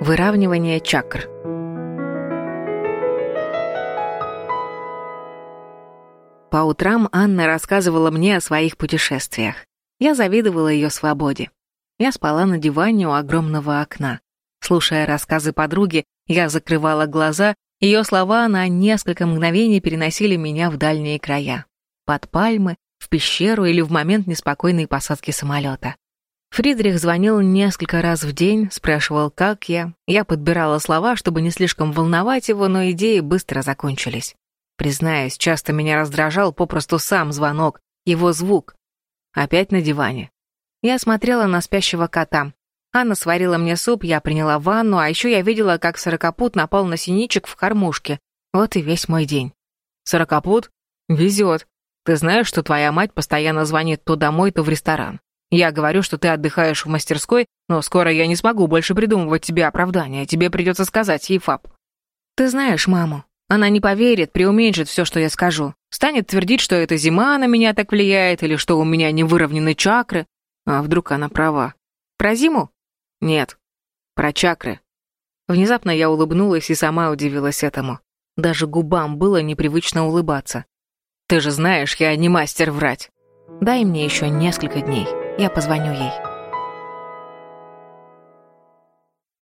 Выравнивание чакр. По утрам Анна рассказывала мне о своих путешествиях. Я завидовала ее свободе. Я спала на диване у огромного окна. Слушая рассказы подруги, я закрывала глаза, ее слова на несколько мгновений переносили меня в дальние края. Под пальмы, в пещеру или в момент неспокойной посадки самолета. Фридрих звонил несколько раз в день, спрашивал, как я. Я подбирала слова, чтобы не слишком волновать его, но идеи быстро закончились. Признаюсь, часто меня раздражал попросту сам звонок, его звук. Опять на диване. Я смотрела на спящего кота. Анна сварила мне суп, я приняла ванну, а еще я видела, как сорокопут напал на синичек в кормушке. Вот и весь мой день. Сорокопут? Везет. Ты знаешь, что твоя мать постоянно звонит то домой, то в ресторан. Я говорю, что ты отдыхаешь в мастерской, но скоро я не смогу больше придумывать тебе оправдания. Тебе придется сказать ей фаб. Ты знаешь маму. Она не поверит, преуменьшит все, что я скажу. Станет твердить, что это зима на меня так влияет, или что у меня не выровнены чакры. А вдруг она права? Про зиму? Нет. Про чакры. Внезапно я улыбнулась и сама удивилась этому. Даже губам было непривычно улыбаться. Ты же знаешь, я не мастер врать. Дай мне еще несколько дней. Я позвоню ей.